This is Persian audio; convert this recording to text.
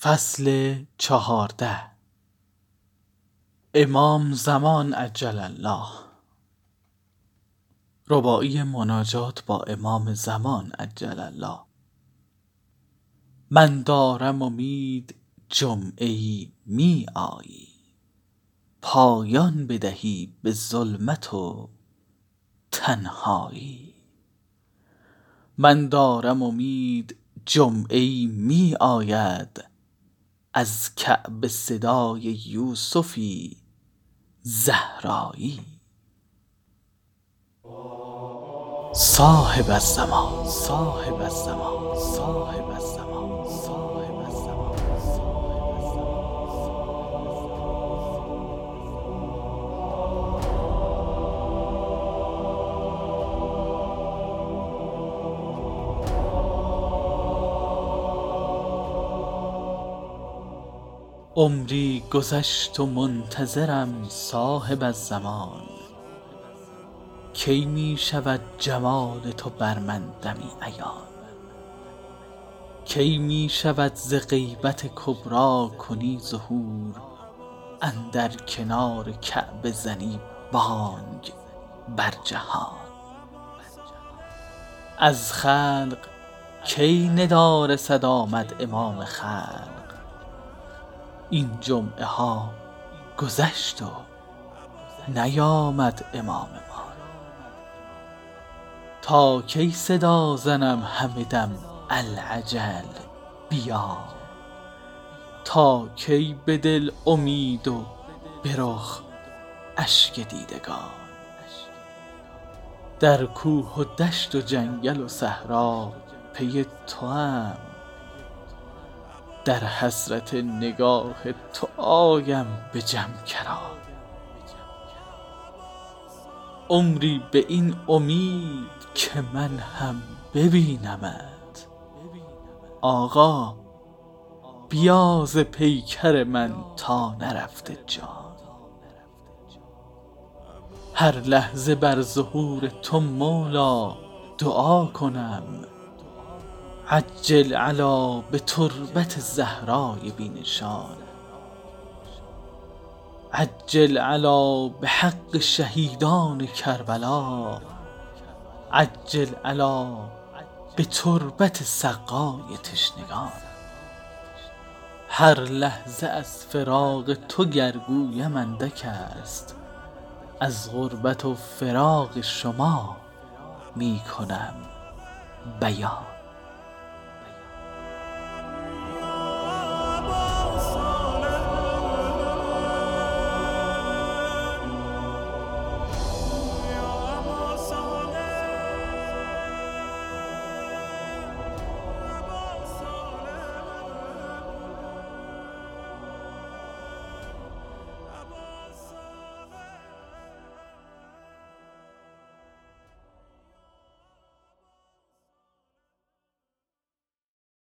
فصل چهارده. امام زمان عجل الله. رباعی مناجات با امام زمان عجل الله. من دارم امید جمعه ای می آیی. پایان بدهی به ظلمت و تنهایی. من دارم امید جمعه ای می آید. از کعبه صدای یوسفی زهرایی. صاحب الزمان صاحب الزمان صاحب الزمان صاحب عمری گذشت و منتظرم صاحب الزمان کی می شود جمال تو بر من دمی عیان؟ کی می شود ز غیبت کبری کنی ظهور؟ اندر کنار کعبه زنی بانگ بر جهان. از خلق کی ندا رسد آمد امام خلق؟ این جمعه ها گذشت و نیامد امام ما. تا کی صدا زنم همه دم العجل بیا. تا کی به دل امید و به رخ اشک دیدگان. در کوه و دشت و جنگل و صحرا پی توام در حسرت نگاه تو آیم به جم کران عمری به این امید که من هم ببینمت. آقا بیا ز پیکر من تا نرفته جان. هر لحظه بر ظهور تو مولا دعا کنم. عجل علی بتربت الزهراء بی نشان عجل علی بحق شهیدان کربلا. عجل علی بتربت سقای تشنگان. هر لحظه از فراق تو گر گویم اندک است. از غربت و فراق شما می کنم بیان.